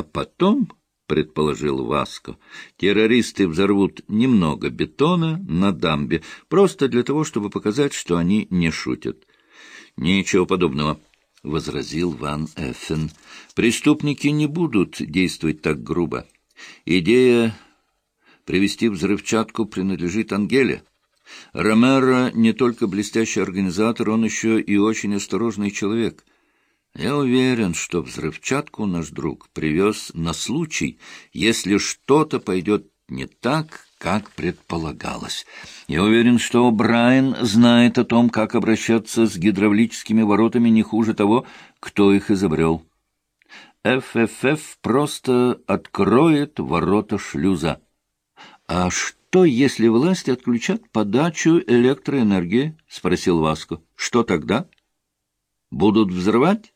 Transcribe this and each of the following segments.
А потом, — предположил Васко, — террористы взорвут немного бетона на дамбе, просто для того, чтобы показать, что они не шутят. — Ничего подобного, — возразил Ван Эффен. — Преступники не будут действовать так грубо. Идея привести взрывчатку принадлежит Ангеле. Ромеро не только блестящий организатор, он еще и очень осторожный человек. Я уверен, что взрывчатку наш друг привез на случай, если что-то пойдет не так, как предполагалось. Я уверен, что Брайан знает о том, как обращаться с гидравлическими воротами не хуже того, кто их изобрел. ФФФ просто откроет ворота шлюза. А что, если власти отключат подачу электроэнергии? — спросил Васко. — Что тогда? Будут взрывать?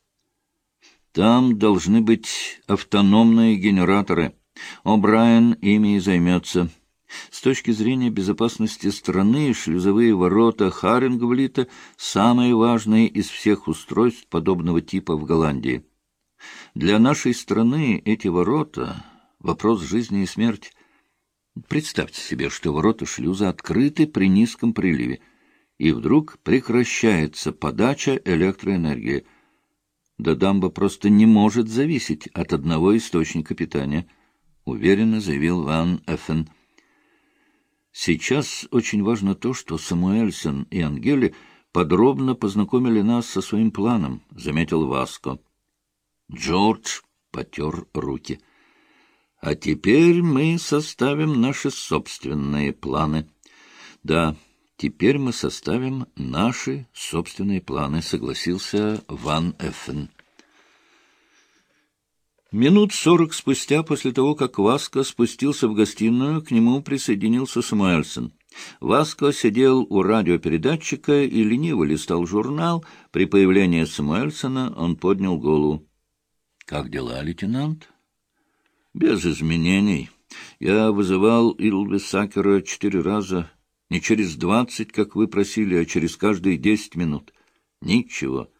Там должны быть автономные генераторы. О'Брайен ими и займется. С точки зрения безопасности страны, шлюзовые ворота Харингвлита — самые важные из всех устройств подобного типа в Голландии. Для нашей страны эти ворота — вопрос жизни и смерти. Представьте себе, что ворота шлюза открыты при низком приливе, и вдруг прекращается подача электроэнергии — да дамба просто не может зависеть от одного источника питания, — уверенно заявил Ван Эффен. Сейчас очень важно то, что Самуэльсон и Ангели подробно познакомили нас со своим планом, — заметил Васко. Джордж потер руки. — А теперь мы составим наши собственные планы. — Да, — Теперь мы составим наши собственные планы, — согласился Ван Эффен. Минут сорок спустя, после того, как Васко спустился в гостиную, к нему присоединился Самуэльсон. Васко сидел у радиопередатчика и лениво листал журнал. При появлении Самуэльсона он поднял голову. — Как дела, лейтенант? — Без изменений. Я вызывал Илвисакера четыре раза не через двадцать, как вы просили, а через каждые десять минут. Ничего.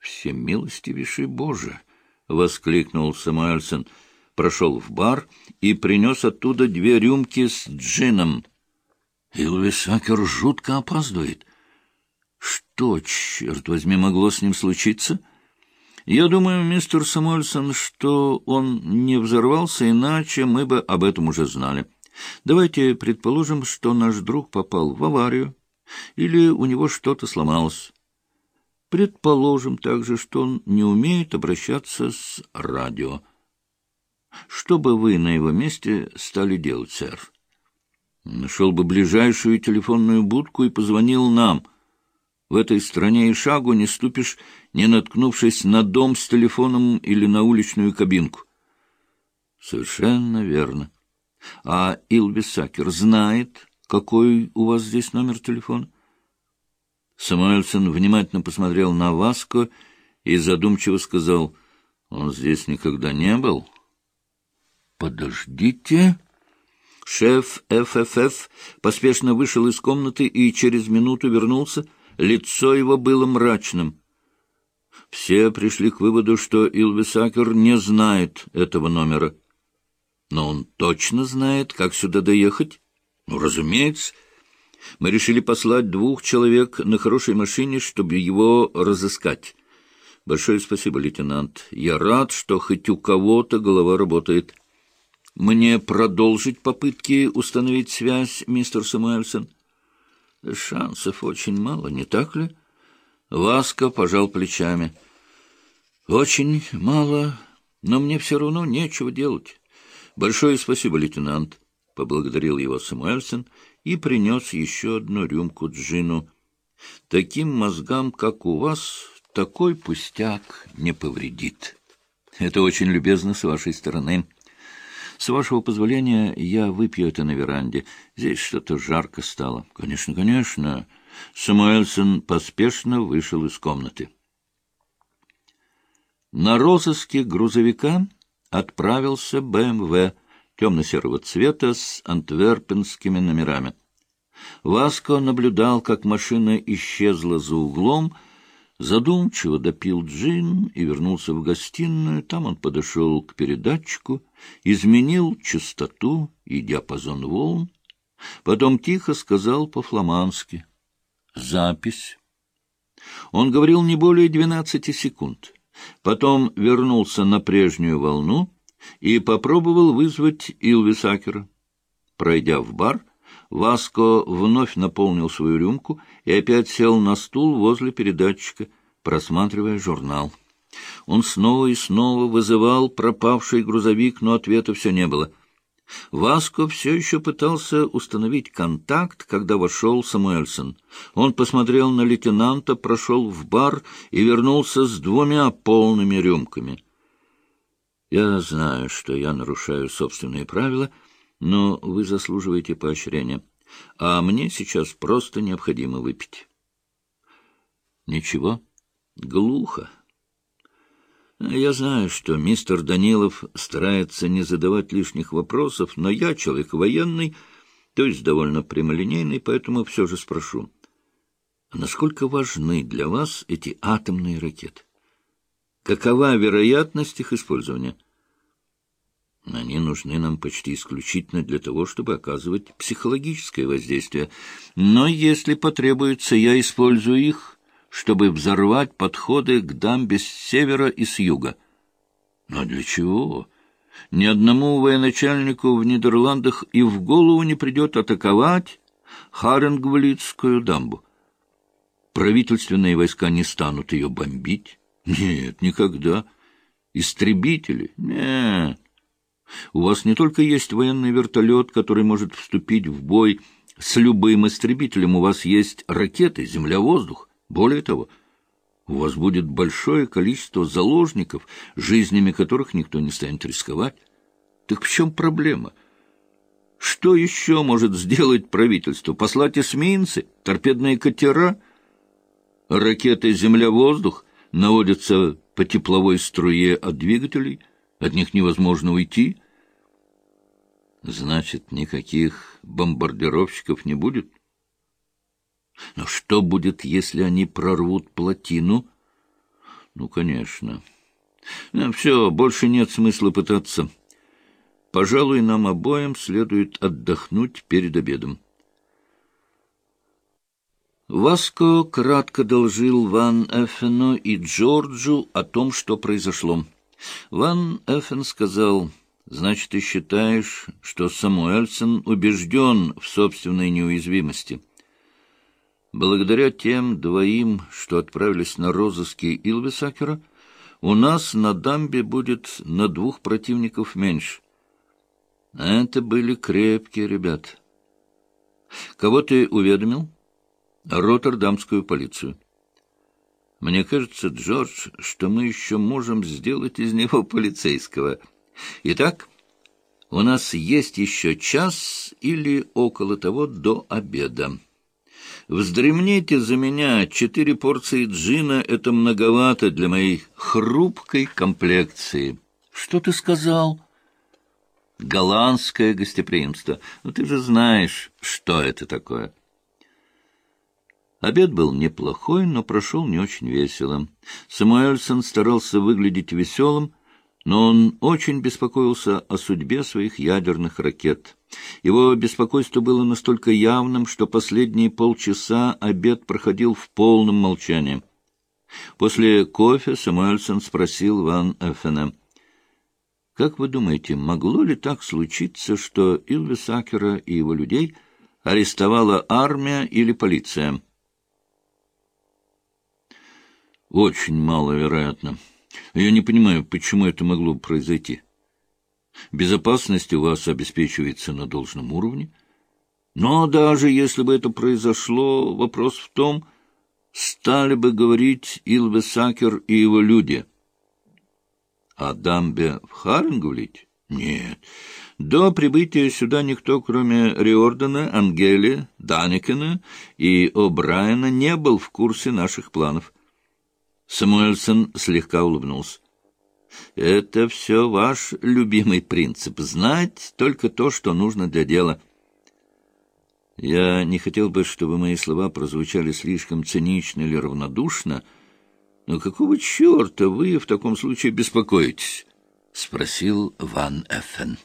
Всемилостивейший Боже! — воскликнул Самуэльсон. Прошел в бар и принес оттуда две рюмки с джином. Илвисакер жутко опаздывает. Что, черт возьми, могло с ним случиться? Я думаю, мистер Самуэльсон, что он не взорвался, иначе мы бы об этом уже знали. Давайте предположим, что наш друг попал в аварию или у него что-то сломалось. Предположим также, что он не умеет обращаться с радио. Что бы вы на его месте стали делать, сэр? Нашел бы ближайшую телефонную будку и позвонил нам. В этой стране и шагу не ступишь, не наткнувшись на дом с телефоном или на уличную кабинку. Совершенно верно. А Илвисакер знает, какой у вас здесь номер телефона? Самуэльсон внимательно посмотрел на Васко и задумчиво сказал, он здесь никогда не был. Подождите. Шеф ФФФ поспешно вышел из комнаты и через минуту вернулся. Лицо его было мрачным. Все пришли к выводу, что Илвисакер не знает этого номера. Но он точно знает, как сюда доехать? Ну, разумеется. Мы решили послать двух человек на хорошей машине, чтобы его разыскать. Большое спасибо, лейтенант. Я рад, что хоть у кого-то голова работает. Мне продолжить попытки установить связь, мистер Самуэльсон? Шансов очень мало, не так ли? Васко пожал плечами. Очень мало, но мне все равно нечего делать. — Большое спасибо, лейтенант, — поблагодарил его Самуэльсон и принес еще одну рюмку джину. — Таким мозгам, как у вас, такой пустяк не повредит. Это очень любезно с вашей стороны. С вашего позволения я выпью это на веранде. Здесь что-то жарко стало. Конечно, конечно. Самуэльсон поспешно вышел из комнаты. На розыске грузовика отправился БМВ темно-серого цвета с антверпенскими номерами. Васко наблюдал, как машина исчезла за углом, задумчиво допил джин и вернулся в гостиную. Там он подошел к передатчику, изменил частоту и диапазон волн, потом тихо сказал по-фламандски «Запись». Он говорил не более двенадцати секунд. Потом вернулся на прежнюю волну и попробовал вызвать Илвисакера. Пройдя в бар, Васко вновь наполнил свою рюмку и опять сел на стул возле передатчика, просматривая журнал. Он снова и снова вызывал пропавший грузовик, но ответа все не было. Васко все еще пытался установить контакт, когда вошел Самуэльсон. Он посмотрел на лейтенанта, прошел в бар и вернулся с двумя полными рюмками. «Я знаю, что я нарушаю собственные правила», но вы заслуживаете поощрения. А мне сейчас просто необходимо выпить. Ничего, глухо. Я знаю, что мистер Данилов старается не задавать лишних вопросов, но я человек военный, то есть довольно прямолинейный, поэтому все же спрошу. Насколько важны для вас эти атомные ракеты? Какова вероятность их использования? Они нужны нам почти исключительно для того, чтобы оказывать психологическое воздействие. Но если потребуется, я использую их, чтобы взорвать подходы к дамбе с севера и с юга. Но для чего? Ни одному военачальнику в Нидерландах и в голову не придет атаковать Харенгвлицкую дамбу. Правительственные войска не станут ее бомбить. Нет, никогда. Истребители? Нет. У вас не только есть военный вертолет, который может вступить в бой с любым истребителем, у вас есть ракеты, земля-воздух. Более того, у вас будет большое количество заложников, жизнями которых никто не станет рисковать. Так в чем проблема? Что еще может сделать правительство? Послать эсминцы, торпедные катера? Ракеты «Земля-воздух» наводятся по тепловой струе от двигателей, от них невозможно уйти — Значит, никаких бомбардировщиков не будет? Но что будет, если они прорвут плотину? Ну, конечно. Ну, все, больше нет смысла пытаться. Пожалуй, нам обоим следует отдохнуть перед обедом. Васко кратко должил Ван Эффену и Джорджу о том, что произошло. Ван Эффен сказал... Значит, ты считаешь, что Самуэльсон убежден в собственной неуязвимости. Благодаря тем двоим, что отправились на розыски Илвисакера, у нас на дамбе будет на двух противников меньше. Это были крепкие ребята. Кого ты уведомил? Роттердамскую полицию. Мне кажется, Джордж, что мы еще можем сделать из него полицейского — Итак, у нас есть еще час или около того до обеда. Вздремните за меня, четыре порции джина — это многовато для моей хрупкой комплекции. Что ты сказал? Голландское гостеприимство. Ну, ты же знаешь, что это такое. Обед был неплохой, но прошел не очень весело. Самуэльсон старался выглядеть веселым, но он очень беспокоился о судьбе своих ядерных ракет. Его беспокойство было настолько явным, что последние полчаса обед проходил в полном молчании. После кофе Самуэльсон спросил Ван Эффена, «Как вы думаете, могло ли так случиться, что Илвисакера и его людей арестовала армия или полиция?» «Очень маловероятно». Я не понимаю, почему это могло произойти. Безопасность у вас обеспечивается на должном уровне. Но даже если бы это произошло, вопрос в том, стали бы говорить Илве Сакер и его люди. А дамбе в Харингулить? Нет. До прибытия сюда никто, кроме Риордана, Ангели, Даникена и О'Брайена, не был в курсе наших планов. Самуэльсон слегка улыбнулся. «Это все ваш любимый принцип — знать только то, что нужно для дела». Я не хотел бы, чтобы мои слова прозвучали слишком цинично или равнодушно, — Ну какого черта вы в таком случае беспокоитесь? — спросил Ван Эффен.